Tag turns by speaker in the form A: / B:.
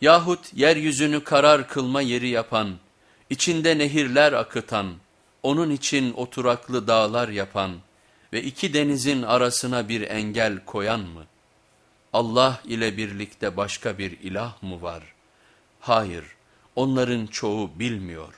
A: Yahut yeryüzünü karar kılma yeri yapan, içinde nehirler akıtan, onun için oturaklı dağlar yapan ve iki denizin arasına bir engel koyan mı? Allah ile birlikte başka bir ilah mı var? Hayır, onların çoğu bilmiyor.